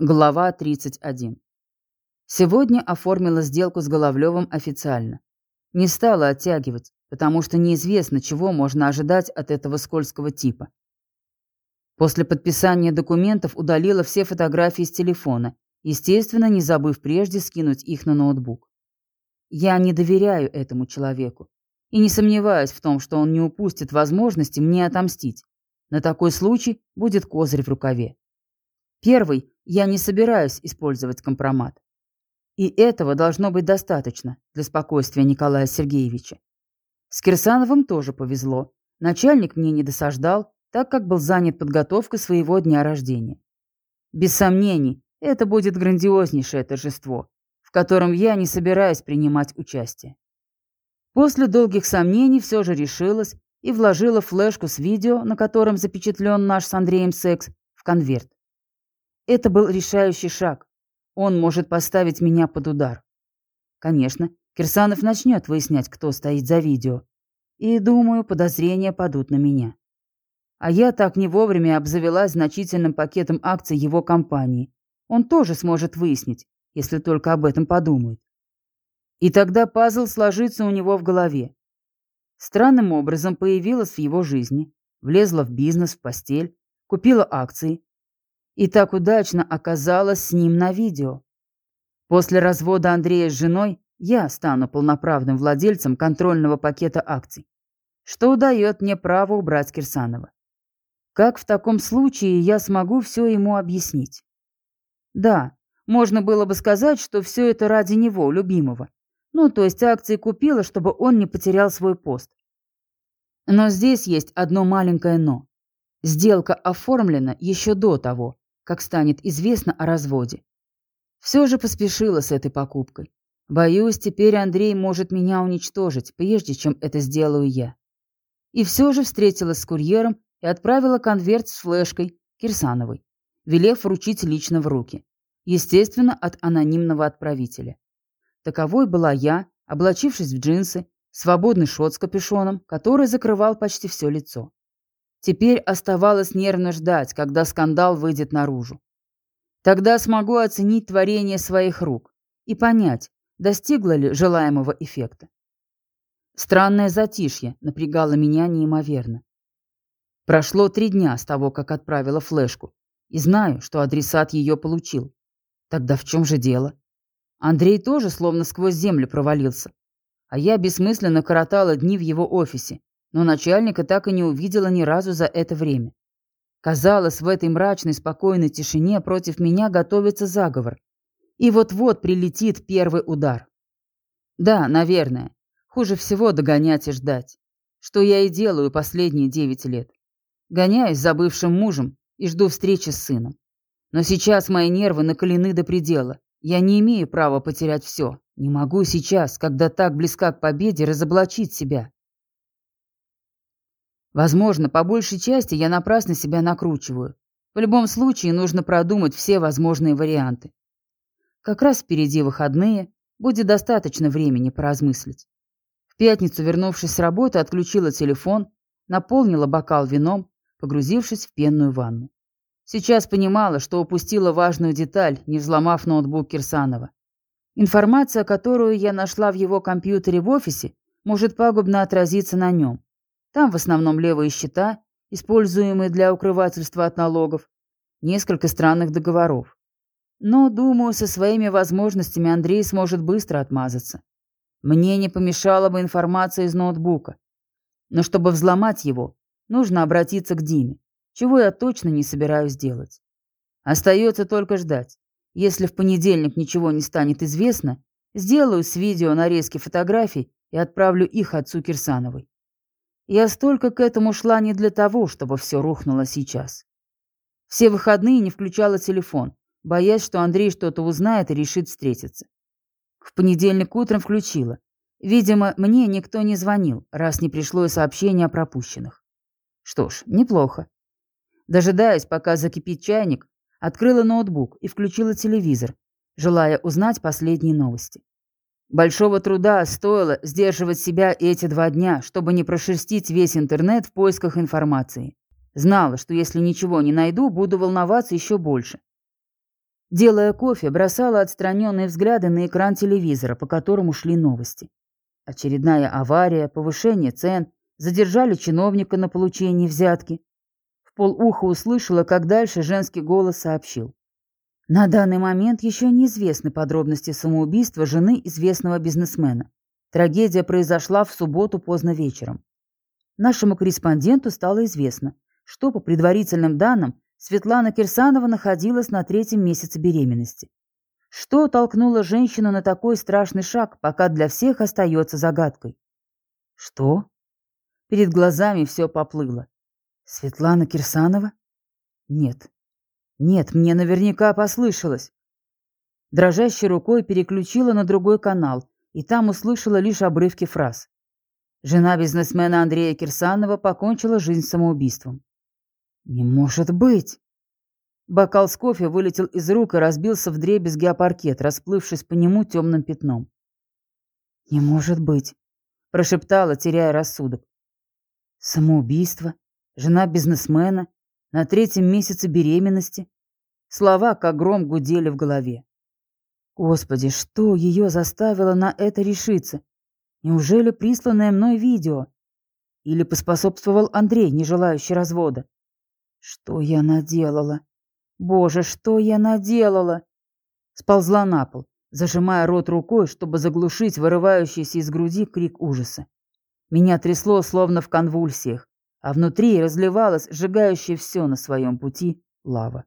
Глава 31. Сегодня оформила сделку с Головлевым официально. Не стала оттягивать, потому что неизвестно, чего можно ожидать от этого скользкого типа. После подписания документов удалила все фотографии с телефона, естественно, не забыв прежде скинуть их на ноутбук. Я не доверяю этому человеку и не сомневаюсь в том, что он не упустит возможности мне отомстить. На такой случай будет козырь в рукаве. Первый, я не собираюсь использовать компромат. И этого должно быть достаточно для спокойствия Николая Сергеевича. С Кирсановым тоже повезло. Начальник мне не досаждал, так как был занят подготовкой своего дня рождения. Без сомнений, это будет грандиознейшее торжество, в котором я не собираюсь принимать участие. После долгих сомнений все же решилась и вложила флешку с видео, на котором запечатлен наш с Андреем секс, в конверт. Это был решающий шаг. Он может поставить меня под удар. Конечно, Кирсанов начнет выяснять, кто стоит за видео. И, думаю, подозрения падут на меня. А я так не вовремя обзавелась значительным пакетом акций его компании. Он тоже сможет выяснить, если только об этом подумает. И тогда пазл сложится у него в голове. Странным образом появилась в его жизни, влезла в бизнес, в постель, купила акции, и так удачно оказалась с ним на видео. После развода Андрея с женой я стану полноправным владельцем контрольного пакета акций, что дает мне право убрать Кирсанова. Как в таком случае я смогу все ему объяснить? Да, можно было бы сказать, что все это ради него, любимого. Ну, то есть акции купила, чтобы он не потерял свой пост. Но здесь есть одно маленькое «но». Сделка оформлена еще до того, как станет известно о разводе. Все же поспешила с этой покупкой. Боюсь, теперь Андрей может меня уничтожить, прежде чем это сделаю я. И все же встретилась с курьером и отправила конверт с флешкой Кирсановой, велев вручить лично в руки. Естественно, от анонимного отправителя. Таковой была я, облачившись в джинсы, свободный шот с капюшоном, который закрывал почти все лицо. Теперь оставалось нервно ждать, когда скандал выйдет наружу. Тогда смогу оценить творение своих рук и понять, достигло ли желаемого эффекта. Странное затишье напрягало меня неимоверно. Прошло три дня с того, как отправила флешку, и знаю, что адресат ее получил. Тогда в чем же дело? Андрей тоже словно сквозь землю провалился, а я бессмысленно коротала дни в его офисе, но начальника так и не увидела ни разу за это время. Казалось, в этой мрачной, спокойной тишине против меня готовится заговор. И вот-вот прилетит первый удар. Да, наверное. Хуже всего догонять и ждать. Что я и делаю последние девять лет. Гоняюсь за бывшим мужем и жду встречи с сыном. Но сейчас мои нервы накалены до предела. Я не имею права потерять все. Не могу сейчас, когда так близка к победе, разоблачить себя. Возможно, по большей части я напрасно себя накручиваю. В любом случае нужно продумать все возможные варианты. Как раз впереди выходные, будет достаточно времени поразмыслить. В пятницу, вернувшись с работы, отключила телефон, наполнила бокал вином, погрузившись в пенную ванну. Сейчас понимала, что упустила важную деталь, не взломав ноутбук Кирсанова. Информация, которую я нашла в его компьютере в офисе, может пагубно отразиться на нем. Там в основном левые счета, используемые для укрывательства от налогов, несколько странных договоров. Но, думаю, со своими возможностями Андрей сможет быстро отмазаться. Мне не помешала бы информация из ноутбука. Но чтобы взломать его, нужно обратиться к Диме, чего я точно не собираюсь делать. Остается только ждать. Если в понедельник ничего не станет известно, сделаю с видео нарезки фотографий и отправлю их отцу Кирсановой. Я столько к этому шла не для того, чтобы все рухнуло сейчас. Все выходные не включала телефон, боясь, что Андрей что-то узнает и решит встретиться. В понедельник утром включила. Видимо, мне никто не звонил, раз не пришло сообщение о пропущенных. Что ж, неплохо. Дожидаясь, пока закипит чайник, открыла ноутбук и включила телевизор, желая узнать последние новости. Большого труда стоило сдерживать себя эти два дня, чтобы не прошерстить весь интернет в поисках информации. Знала, что если ничего не найду, буду волноваться еще больше. Делая кофе, бросала отстраненные взгляды на экран телевизора, по которому шли новости. Очередная авария, повышение цен, задержали чиновника на получении взятки. В полуха услышала, как дальше женский голос сообщил. На данный момент еще неизвестны подробности самоубийства жены известного бизнесмена. Трагедия произошла в субботу поздно вечером. Нашему корреспонденту стало известно, что по предварительным данным Светлана Кирсанова находилась на третьем месяце беременности. Что толкнуло женщину на такой страшный шаг, пока для всех остается загадкой? Что? Перед глазами все поплыло. Светлана Кирсанова? Нет. Нет, мне наверняка послышалось. Дрожащей рукой переключила на другой канал, и там услышала лишь обрывки фраз. Жена бизнесмена Андрея Кирсанова покончила жизнь самоубийством. «Не может быть!» Бокал с кофе вылетел из рук и разбился в дребезги о паркет, расплывшись по нему темным пятном. «Не может быть!» – прошептала, теряя рассудок. «Самоубийство? Жена бизнесмена? На третьем месяце беременности?» Слова, как гром, гудели в голове. Господи, что ее заставило на это решиться? Неужели присланное мной видео? Или поспособствовал Андрей, не желающий развода? Что я наделала? Боже, что я наделала? Сползла на пол, зажимая рот рукой, чтобы заглушить вырывающийся из груди крик ужаса. Меня трясло, словно в конвульсиях, а внутри разливалась, сжигающая все на своем пути, лава.